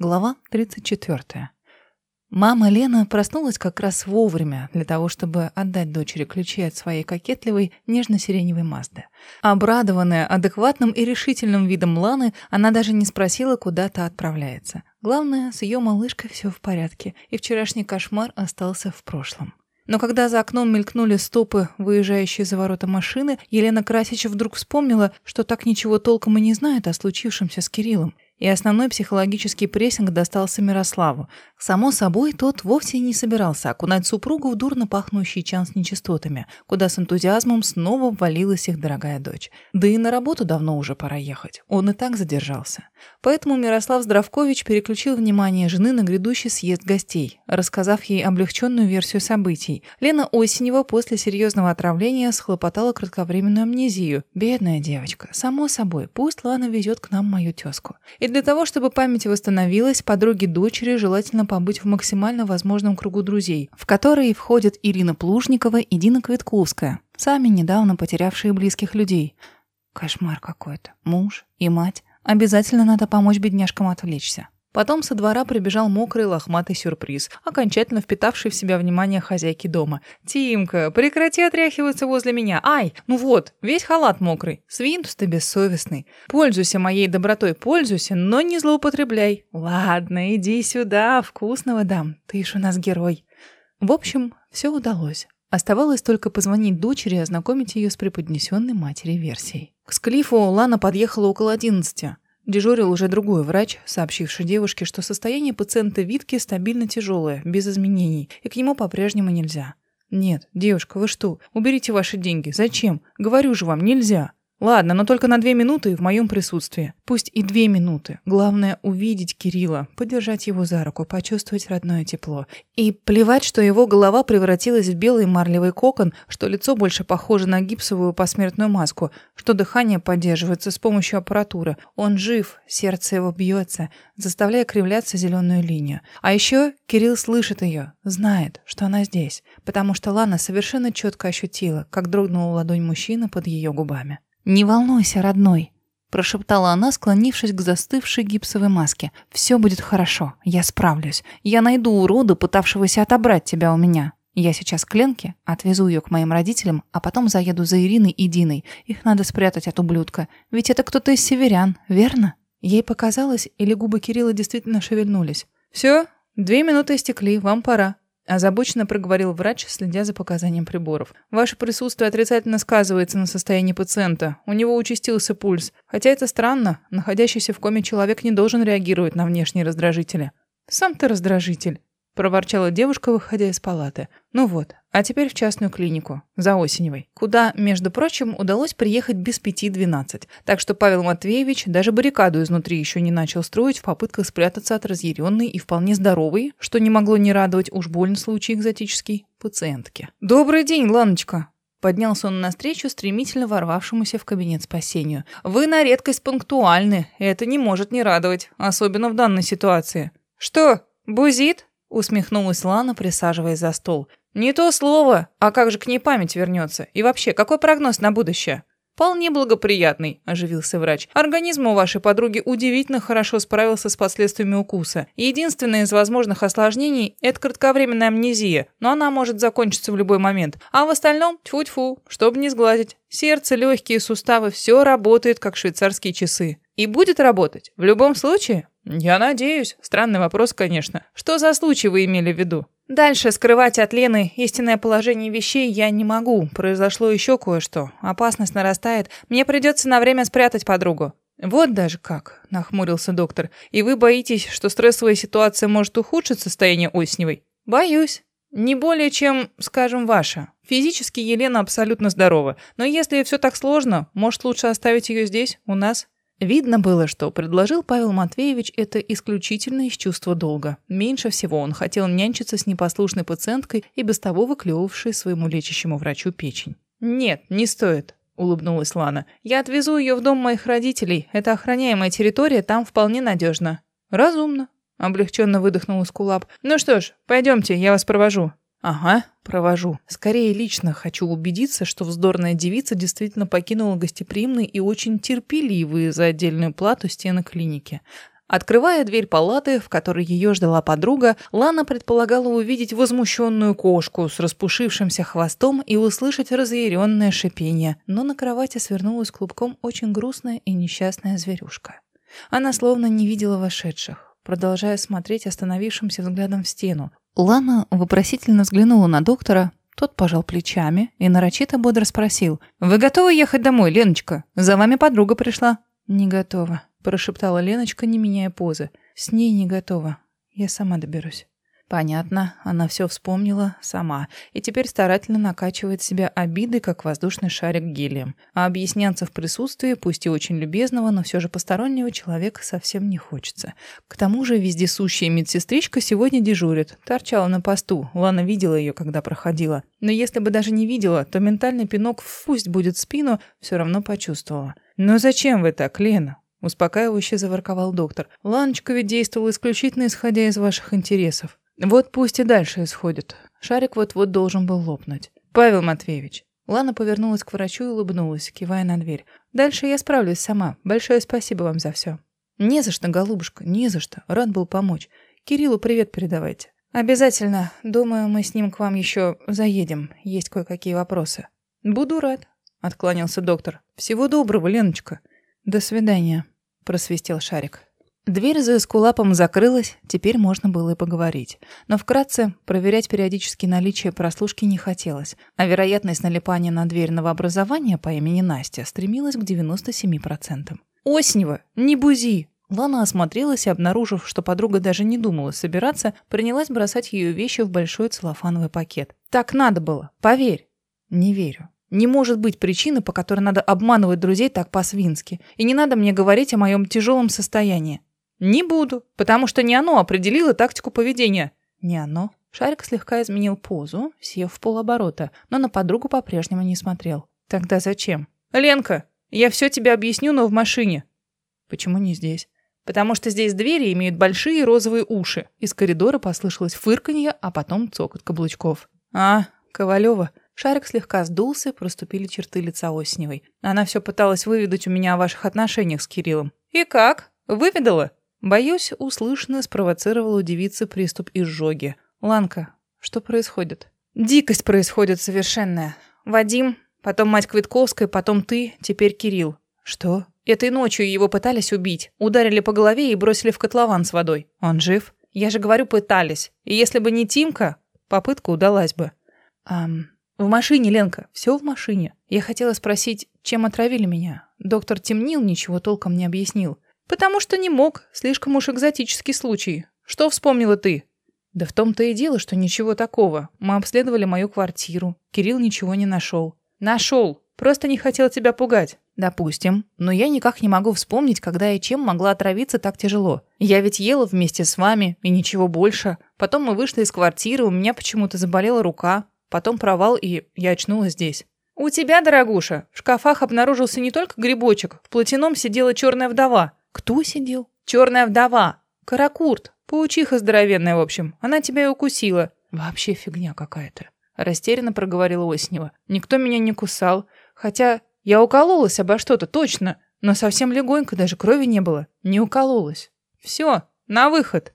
Глава 34. Мама Лена проснулась как раз вовремя для того, чтобы отдать дочери ключи от своей кокетливой нежно-сиреневой Мазды. Обрадованная адекватным и решительным видом Ланы, она даже не спросила, куда та отправляется. Главное, с ее малышкой все в порядке, и вчерашний кошмар остался в прошлом. Но когда за окном мелькнули стопы, выезжающие за ворота машины, Елена Красич вдруг вспомнила, что так ничего толком и не знает о случившемся с Кириллом. И основной психологический прессинг достался Мирославу. Само собой, тот вовсе не собирался окунать супругу в дурно пахнущий чан с нечистотами, куда с энтузиазмом снова ввалилась их дорогая дочь. Да и на работу давно уже пора ехать. Он и так задержался. Поэтому Мирослав Здравкович переключил внимание жены на грядущий съезд гостей, рассказав ей облегченную версию событий. Лена Осенева после серьезного отравления схлопотала кратковременную амнезию. Бедная девочка. Само собой, пусть Лана везет к нам мою тезку. И для того, чтобы память восстановилась, подруге дочери желательно побыть в максимально возможном кругу друзей, в которые входят Ирина Плужникова и Дина Квитковская, сами недавно потерявшие близких людей. Кошмар какой-то. Муж и мать. Обязательно надо помочь бедняжкам отвлечься. Потом со двора прибежал мокрый лохматый сюрприз, окончательно впитавший в себя внимание хозяйки дома. «Тимка, прекрати отряхиваться возле меня! Ай, ну вот, весь халат мокрый. Свинтус ты бессовестный. Пользуйся моей добротой, пользуйся, но не злоупотребляй. Ладно, иди сюда, вкусного дам. Ты ж у нас герой». В общем, все удалось. Оставалось только позвонить дочери и ознакомить ее с преподнесенной матери версией. К Склифу Лана подъехала около одиннадцати. Дежурил уже другой врач, сообщивший девушке, что состояние пациента Витки стабильно тяжелое, без изменений, и к нему по-прежнему нельзя. «Нет, девушка, вы что? Уберите ваши деньги. Зачем? Говорю же вам, нельзя!» Ладно, но только на две минуты в моем присутствии. Пусть и две минуты. Главное — увидеть Кирилла, подержать его за руку, почувствовать родное тепло. И плевать, что его голова превратилась в белый марлевый кокон, что лицо больше похоже на гипсовую посмертную маску, что дыхание поддерживается с помощью аппаратуры. Он жив, сердце его бьется, заставляя кривляться зеленую линию. А еще Кирилл слышит ее, знает, что она здесь, потому что Лана совершенно четко ощутила, как дрогнула ладонь мужчины под ее губами. «Не волнуйся, родной», — прошептала она, склонившись к застывшей гипсовой маске. «Все будет хорошо, я справлюсь. Я найду урода, пытавшегося отобрать тебя у меня. Я сейчас к Ленке, отвезу ее к моим родителям, а потом заеду за Ириной и Диной. Их надо спрятать от ублюдка. Ведь это кто-то из северян, верно?» Ей показалось, или губы Кирилла действительно шевельнулись. «Все, две минуты истекли, вам пора», Озабоченно проговорил врач, следя за показанием приборов. «Ваше присутствие отрицательно сказывается на состоянии пациента. У него участился пульс. Хотя это странно. Находящийся в коме человек не должен реагировать на внешние раздражители». «Сам ты раздражитель», проворчала девушка, выходя из палаты. Ну вот, а теперь в частную клинику, за Осеневой, куда, между прочим, удалось приехать без пяти двенадцать. Так что Павел Матвеевич даже баррикаду изнутри еще не начал строить в попытках спрятаться от разъяренной и вполне здоровой, что не могло не радовать уж больно случай экзотический, пациентки. «Добрый день, Ланочка!» Поднялся он навстречу стремительно ворвавшемуся в кабинет спасению. «Вы на редкость пунктуальны. Это не может не радовать, особенно в данной ситуации». «Что, бузит?» Усмехнулась Лана, присаживаясь за стол. «Не то слово. А как же к ней память вернется? И вообще, какой прогноз на будущее?» «Вполне благоприятный», – оживился врач. «Организм у вашей подруги удивительно хорошо справился с последствиями укуса. Единственное из возможных осложнений – это кратковременная амнезия, но она может закончиться в любой момент. А в остальном – тьфу-тьфу, чтобы не сглазить. Сердце, легкие, суставы – все работает, как швейцарские часы. И будет работать. В любом случае, «Я надеюсь. Странный вопрос, конечно. Что за случай вы имели в виду?» «Дальше скрывать от Лены истинное положение вещей я не могу. Произошло еще кое-что. Опасность нарастает. Мне придется на время спрятать подругу». «Вот даже как», — нахмурился доктор. «И вы боитесь, что стрессовая ситуация может ухудшить состояние Осневой?» «Боюсь. Не более чем, скажем, ваша. Физически Елена абсолютно здорова. Но если все так сложно, может лучше оставить ее здесь, у нас?» Видно было, что предложил Павел Матвеевич это исключительно из чувства долга. Меньше всего он хотел нянчиться с непослушной пациенткой и без того выклевывавшей своему лечащему врачу печень. «Нет, не стоит», — улыбнулась Лана. «Я отвезу ее в дом моих родителей. Это охраняемая территория, там вполне надежно». «Разумно», — облегченно выдохнул Скулап. «Ну что ж, пойдемте, я вас провожу». Ага, провожу. Скорее лично хочу убедиться, что вздорная девица действительно покинула гостеприимные и очень терпеливые за отдельную плату стены клиники. Открывая дверь палаты, в которой ее ждала подруга, Лана предполагала увидеть возмущенную кошку с распушившимся хвостом и услышать разъяренное шипение, но на кровати свернулась клубком очень грустная и несчастная зверюшка. Она словно не видела вошедших, продолжая смотреть остановившимся взглядом в стену. Лана вопросительно взглянула на доктора, тот пожал плечами и нарочито бодро спросил. «Вы готовы ехать домой, Леночка? За вами подруга пришла». «Не готова», прошептала Леночка, не меняя позы. С ней не готова. Я сама доберусь. Понятно, она все вспомнила сама и теперь старательно накачивает себя обидой, как воздушный шарик гелием. А объясняться в присутствии, пусть и очень любезного, но все же постороннего человека совсем не хочется. К тому же вездесущая медсестричка сегодня дежурит, торчала на посту, Лана видела ее, когда проходила. Но если бы даже не видела, то ментальный пинок «пусть будет в спину» все равно почувствовала. «Ну зачем вы так, Лена? Успокаивающе заворковал доктор. Ланочка ведь действовала исключительно исходя из ваших интересов. Вот пусть и дальше исходит. Шарик вот-вот должен был лопнуть. Павел Матвеевич. Лана повернулась к врачу и улыбнулась, кивая на дверь. «Дальше я справлюсь сама. Большое спасибо вам за все». «Не за что, голубушка, не за что. Рад был помочь. Кириллу привет передавайте». «Обязательно. Думаю, мы с ним к вам еще заедем. Есть кое-какие вопросы». «Буду рад», — отклонился доктор. «Всего доброго, Леночка». «До свидания», — просвистел шарик. Дверь за эскулапом закрылась, теперь можно было и поговорить. Но вкратце проверять периодически наличие прослушки не хотелось, а вероятность налипания на дверь новообразования по имени Настя стремилась к 97%. «Оснева, не бузи!» Лана осмотрелась и, обнаружив, что подруга даже не думала собираться, принялась бросать ее вещи в большой целлофановый пакет. «Так надо было, поверь!» «Не верю. Не может быть причины, по которой надо обманывать друзей так по-свински. И не надо мне говорить о моем тяжелом состоянии. Не буду, потому что не оно определило тактику поведения. Не оно. Шарик слегка изменил позу, сев в полоборота, но на подругу по-прежнему не смотрел. Тогда зачем? Ленка, я все тебе объясню, но в машине. Почему не здесь? Потому что здесь двери имеют большие розовые уши. Из коридора послышалось фырканье, а потом цокот каблучков. А, Ковалева, Шарик слегка сдулся, проступили черты лица Осневой. Она все пыталась выведать у меня о ваших отношениях с Кириллом. «И как? Выведала?» Боюсь, услышанное спровоцировало у девицы приступ изжоги. «Ланка, что происходит?» «Дикость происходит совершенная. Вадим, потом мать Квитковская, потом ты, теперь Кирилл». «Что?» «Этой ночью его пытались убить. Ударили по голове и бросили в котлован с водой. Он жив?» «Я же говорю, пытались. И если бы не Тимка, попытка удалась бы». «Ам, «В машине, Ленка, все в машине. Я хотела спросить, чем отравили меня. Доктор темнил, ничего толком не объяснил. Потому что не мог, слишком уж экзотический случай. Что вспомнила ты?» «Да в том-то и дело, что ничего такого. Мы обследовали мою квартиру. Кирилл ничего не нашел». «Нашел. Просто не хотел тебя пугать». «Допустим. Но я никак не могу вспомнить, когда и чем могла отравиться так тяжело. Я ведь ела вместе с вами, и ничего больше. Потом мы вышли из квартиры, у меня почему-то заболела рука. Потом провал, и я очнулась здесь. «У тебя, дорогуша, в шкафах обнаружился не только грибочек, в платяном сидела черная вдова». «Кто сидел?» «Черная вдова. Каракурт. Паучиха здоровенная, в общем. Она тебя и укусила». «Вообще фигня какая-то», — растерянно проговорила Оснева. «Никто меня не кусал. Хотя я укололась обо что-то, точно. Но совсем легонько, даже крови не было. Не укололась. Все, на выход».